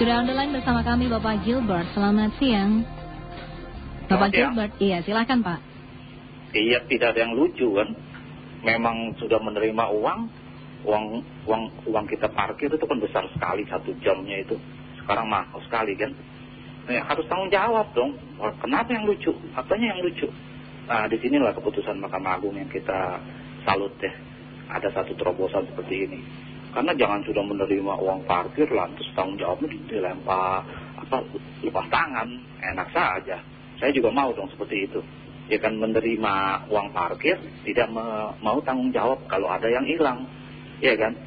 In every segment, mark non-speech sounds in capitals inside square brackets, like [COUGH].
Sudah on the line bersama kami Bapak Gilbert. Selamat siang. Bapak Selamat siang. Gilbert, iya silakan Pak. Iya tidak ada yang lucu kan. Memang sudah menerima uang, uang uang uang kita parkir itu kan besar sekali satu jamnya itu. Sekarang mahal sekali kan. Nah, harus tanggung jawab dong. Kenapa yang lucu? Apanya yang lucu? Nah di sinilah keputusan Mahkamah Agung yang kita salut ya. Ada satu terobosan seperti ini. Karena jangan sudah menerima uang parkir lantas tanggung jawabnya dilempar apa lepas tangan enak saja. Saya juga mau dong seperti itu. Ya kan menerima uang parkir tidak me- mau tanggung jawab kalau ada yang hilang. Ya kan?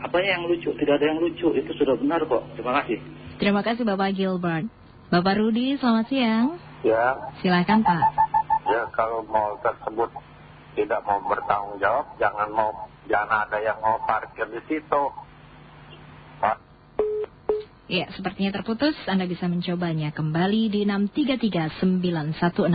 Apa yang lucu? Tidak ada yang lucu. Itu sudah benar kok. Terima kasih. Terima kasih Bapak Gilbert. Bapak Rudi, selamat siang. Ya, Silakan Pak. ya kalau mau tersebut tidak mau bertanggung jawab, jangan mau jangan ada yang mau parkir di situ. Pak, Iya, sepertinya terputus. Anda bisa mencobanya kembali di 6339160.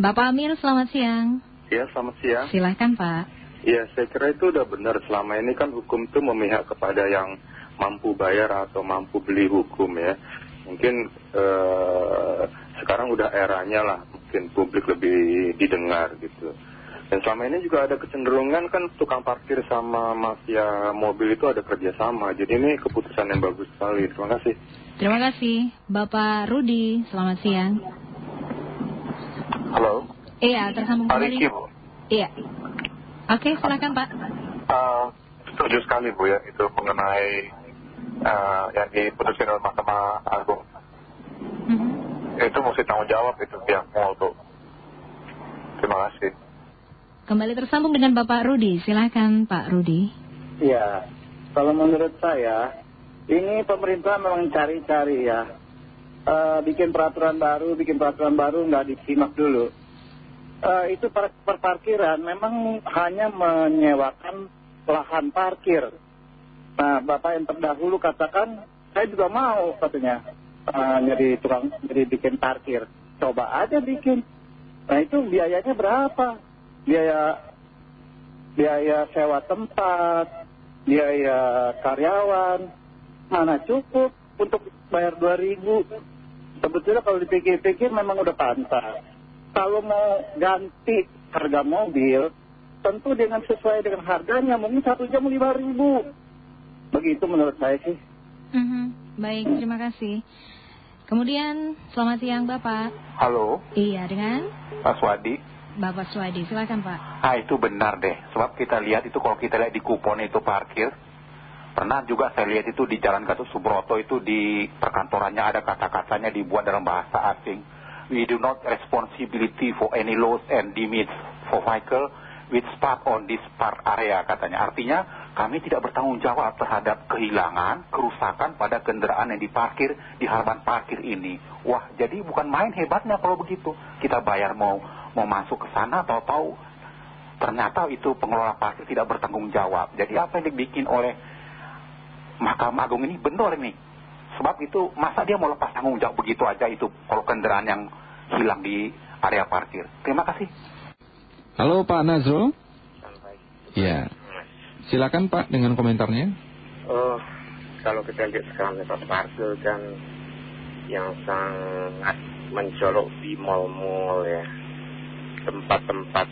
Bapak Amir, selamat siang. Ya, selamat siang. Silahkan Pak. Ya, saya kira itu udah benar. Selama ini kan hukum itu memihak kepada yang mampu bayar atau mampu beli hukum ya. Mungkin eh, sekarang udah eranya lah, mungkin publik lebih didengar gitu. Dan selama ini juga ada kecenderungan kan tukang parkir sama mafia mobil itu ada kerjasama. Jadi ini keputusan yang bagus sekali. Terima kasih. Terima kasih. Bapak Rudi, selamat siang. halo, Iya, tersambung Pak kembali. Riki Bu. Iya. Oke, silakan Pak. Eh, setuju sekali Bu ya, itu mengenai eh, yang diputuskan oleh Mahkamah Agung. Mhm. Itu mesti tanggung jawab itu pihak mall tuh. Terima kasih. Kembali tersambung dengan Bapak Rudi. Silakan Pak Rudi. Ya, kalau menurut saya, ini pemerintah memang cari-cari ya. Eh, bikin peraturan baru, bikin peraturan baru nggak disimak dulu. Eh, itu per perparkiran memang hanya menyewakan lahan parkir. Nah, Bapak yang terdahulu katakan, saya juga mau katanya eh, jadi tukang, jadi bikin parkir. Coba aja bikin. Nah, itu biayanya berapa? Biaya biaya sewa tempat, biaya karyawan, mana cukup untuk bayar 2000 Sebetulnya kalau dipikir-pikir memang udah pantas. Kalau mau ganti harga mobil, tentu dengan sesuai dengan harganya, mungkin satu jam 5000 Begitu menurut saya sih. Mhm. Baik, terima kasih. Kemudian, selamat siang Bapak. Halo, Iya, dengan Pak Swadi. Bapak Swadi. Silakan Pak. Ah itu benar deh, sebab kita lihat itu kalau kita lihat di kupon itu parkir, pernah juga saya lihat itu di Jalan Gatot Subroto itu di perkantorannya ada kata-katanya dibuat dalam bahasa asing. We do not responsibility for any loss and damage for vehicle which park on this park area katanya. Artinya kami tidak bertanggung jawab terhadap kehilangan, kerusakan pada kendaraan yang diparkir di halaman parkir ini. Wah, jadi bukan main hebatnya kalau begitu. Kita bayar mau mau masuk ke sana tahu-tahu ternyata itu pengelola parkir tidak bertanggung jawab. Jadi apa yang dibikin oleh Mahkamah Agung ini benar ini. Sebab itu masa dia mau lepas tanggung jawab begitu aja itu kalau kendaraan yang hilang di area parkir. Terima kasih. Halo Pak Nazrul. Ya. Silakan Pak dengan komentarnya. Oh, kalau kita lihat sekarang tempat parkir kan yang sangat mencolok di mal-mal ya. Tempat-tempat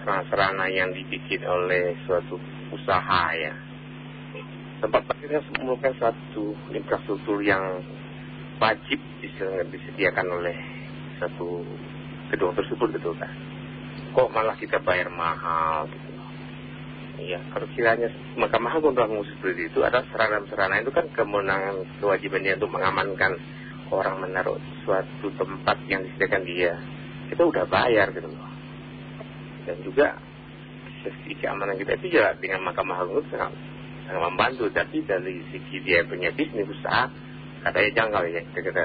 serana-serana yang dibikin oleh suatu usaha ya. Tempat parkirnya merupakan suatu infrastruktur yang wajib dis- disediakan oleh satu gedung tersebut betul kan. Kok malah kita bayar mahal gitu. Iya, kalau kiranya Mahkamah Agung telah seperti itu, ada sarana-sarana itu kan kemenangan kewajibannya untuk mengamankan orang menaruh suatu tempat yang disediakan dia. Kita udah bayar gitu loh. Dan juga sisi keamanan kita itu juga dengan Mahkamah Agung itu sangat, sangat membantu. Tapi dari segi dia punya bisnis usaha, katanya janggal ya. Kita, kita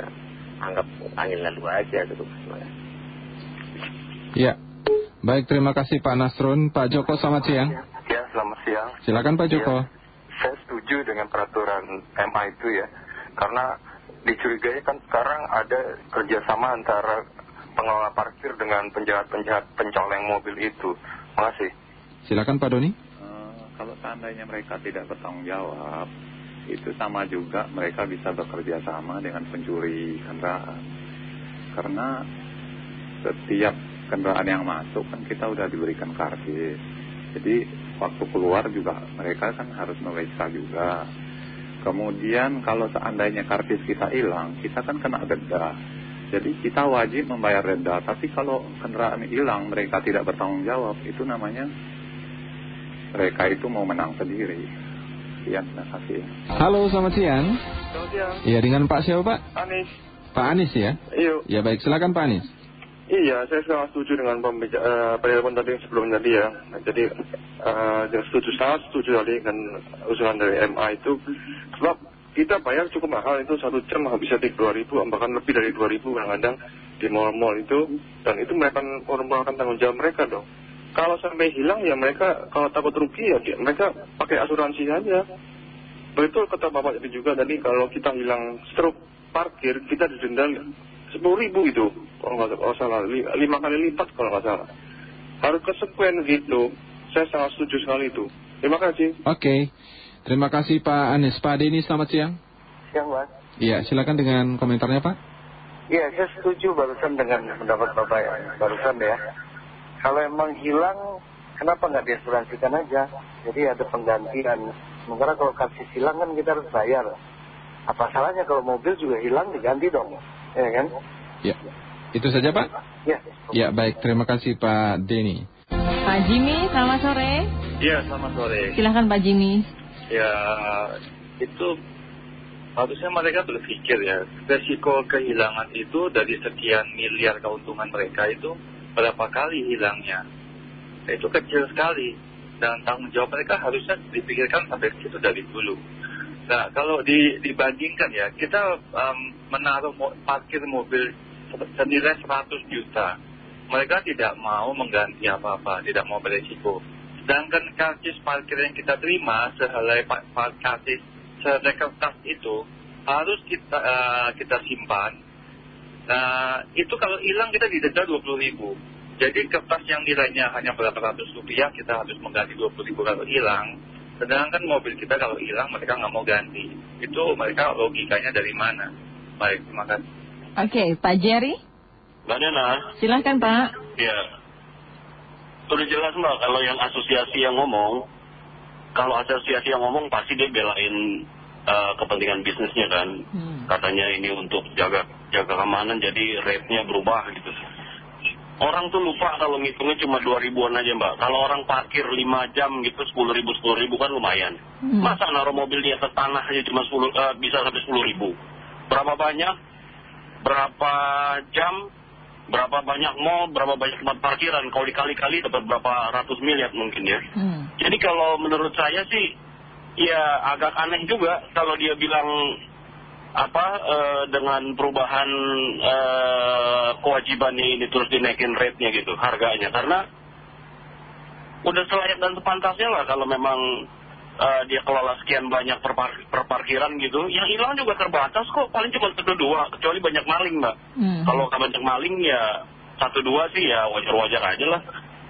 anggap angin lalu aja gitu. Ya. Baik, terima kasih Pak Nasrun. Pak Joko, selamat siang. Ya, selamat siang. Silakan Pak Joko. Ya, saya setuju dengan peraturan MA itu ya. Karena dicurigai kan sekarang ada kerjasama antara pengelola parkir dengan penjahat-penjahat pencoleng mobil itu. Makasih. Silakan Pak Doni. Eh, kalau seandainya mereka tidak bertanggung jawab, itu sama juga mereka bisa bekerja sama dengan pencuri kendaraan. Karena setiap kendaraan yang masuk kan kita udah diberikan karcis. Jadi waktu keluar juga mereka kan harus memeriksa juga. Kemudian kalau seandainya karcis kita hilang, kita kan kena denda. Jadi kita wajib membayar denda. Tapi kalau kendaraan hilang mereka tidak bertanggung jawab, itu namanya mereka itu mau menang sendiri. Sekian, terima kasih. Halo, selamat siang. Selamat siang. Iya, dengan Pak siapa Pak? Anis. Pak Anis ya? Iya. Ya baik, silakan Pak Anis. Iya, saya sangat setuju dengan pembicara uh, penelpon tadi yang sebelum tadi ya. Nah, jadi uh, setuju sangat setuju tadi dengan usulan dari MA itu sebab kita bayar cukup mahal itu satu jam habisnya dua ribu bahkan lebih dari dua ribu kadang-kadang di mall-mall itu. Dan itu mereka merupakan tanggung jawab mereka dong. Kalau sampai hilang ya mereka kalau takut rugi ya mereka pakai asuransi saja. Betul kata bapak itu juga tadi kalau kita hilang struk parkir kita didenda sepuluh ribu gitu kalau nggak salah Li- lima kali lipat kalau nggak salah. Harus konsekuen gitu saya sangat setuju sekali itu. Terima kasih. Oke, terima kasih Pak Anis. Pak Denny, selamat siang. Siang, Mas. Iya, silakan dengan komentarnya Pak. Iya, saya setuju barusan dengan pendapat Bapak ya, barusan ya. Kalau emang hilang, kenapa nggak diasuransikan aja? Jadi ada penggantian. Sementara kalau karcis hilang kan kita harus bayar. Apa salahnya kalau mobil juga hilang diganti dong? Ya kan? Ya, itu saja Pak. Ya. Ya baik, terima kasih Pak Denny. Pak Jimmy, selamat sore. Iya, selamat sore. Silahkan Pak Jimmy. Ya, itu harusnya mereka berpikir ya, resiko kehilangan itu dari sekian miliar keuntungan mereka itu berapa kali hilangnya. Itu kecil sekali. Dan tanggung jawab mereka harusnya dipikirkan sampai situ dari dulu. Nah, kalau di, dibandingkan ya, kita menaruh parkir mobil senilai 100 juta. Mereka tidak mau mengganti apa-apa, tidak mau beresiko. Sedangkan karcis parkir yang kita terima sehelai karcis sehelai kertas itu harus kita eh, kita simpan. Nah, itu kalau hilang kita didenda 20 ribu. Jadi kertas yang nilainya hanya berapa ratus rupiah kita harus mengganti 20 ribu kalau hilang. Sedangkan mobil kita kalau hilang mereka nggak mau ganti. Itu mereka logikanya dari mana? Baik, terima kasih. Oke, Pak Jerry. Mbak Nena, Silahkan Pak. ya. Sudah jelas Mbak, kalau yang asosiasi yang ngomong, kalau asosiasi yang ngomong pasti dia belain eh, kepentingan bisnisnya kan. Hmm. Katanya ini untuk jaga jaga keamanan jadi rate-nya berubah gitu. Orang tuh lupa kalau ngitungnya cuma 2 ribuan aja Mbak. Kalau orang parkir 5 jam gitu 10 ribu 10 ribu kan lumayan. Hmm. Masa naruh mobil di atas tanah aja cuma 10, eh, bisa sampai 10 ribu. Berapa banyak, berapa jam, berapa banyak mall, berapa banyak tempat parkiran. Kalau dikali-kali dapat berapa ratus miliar mungkin ya. Hmm. Jadi kalau menurut saya sih, ya agak aneh juga kalau dia bilang apa eh, dengan perubahan eh, kewajibannya ini terus dinaikin rate-nya gitu, harganya. Karena udah selayak dan sepantasnya lah kalau memang eh, dia kelola sekian banyak perpar- perparkiran gitu. Yang hilang juga terbatas kok, paling cuma satu dua, kecuali banyak maling mbak. Hmm. Kalau banyak maling ya satu dua sih ya wajar-wajar aja lah.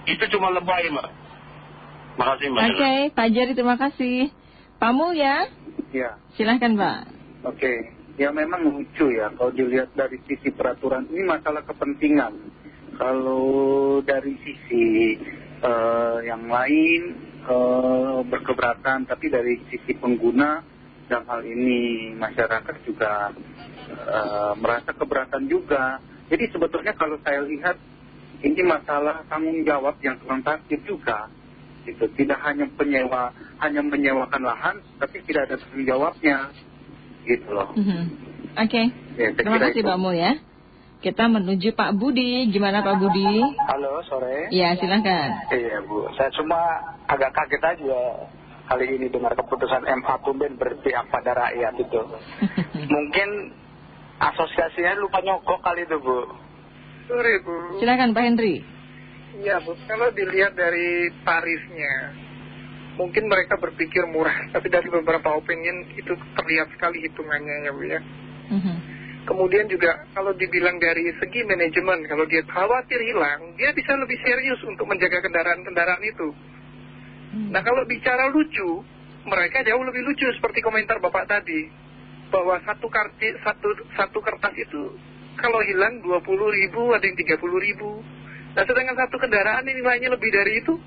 Itu cuma lebay mbak. Makasih mbak. Oke, Pak Jerry terima kasih. Pak Mulya, Ya, silahkan Pak. oke. Ya memang lucu ya kalau dilihat dari sisi peraturan ini masalah kepentingan. Kalau dari sisi eh, yang lain berkeberatan, tapi dari sisi pengguna dalam hal ini masyarakat juga eh, merasa keberatan juga. Jadi sebetulnya kalau saya lihat ini masalah tanggung jawab yang kurang parkir juga. Gitu. Tidak hanya penyewa, hanya menyewakan lahan, tapi tidak ada tanggung jawabnya. Gitu loh. Mhm. Oke, Ya, saya terima kasih. Pak Mulya. Kita menuju Pak Budi. Gimana Pak Budi? Halo, sore. Ya, silahkan. Iya, Bu. Saya cuma agak kaget aja kali ini dengar keputusan MA tumben berpihak pada rakyat itu. [LAUGHS] Mungkin asosiasinya lupa nyokok kali itu, Bu. Sorry Bu. Silahkan Pak Henry. Iya Bu, kalau dilihat dari tarifnya, mungkin mereka berpikir murah, tapi dari beberapa opinion itu terlihat sekali hitungannya ya Bu ya. Mhm. Kemudian juga kalau dibilang dari segi manajemen, kalau dia khawatir hilang, dia bisa lebih serius untuk menjaga kendaraan-kendaraan itu. Nah kalau bicara lucu, mereka jauh lebih lucu seperti komentar Bapak tadi. Bahwa satu, karti, satu, satu kertas itu kalau hilang 20 ribu, ada yang 30 ribu. Nah sedangkan satu kendaraan ini nilainya lebih dari itu,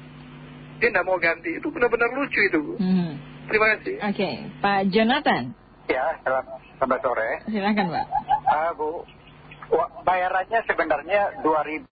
dia nggak mau ganti. Itu benar-benar lucu itu. Hmm. Terima kasih. Oke, Pak Jonathan. Ya, selamat, selamat sore. Silakan Pak. Ah, Bu, bayarannya sebenarnya 2000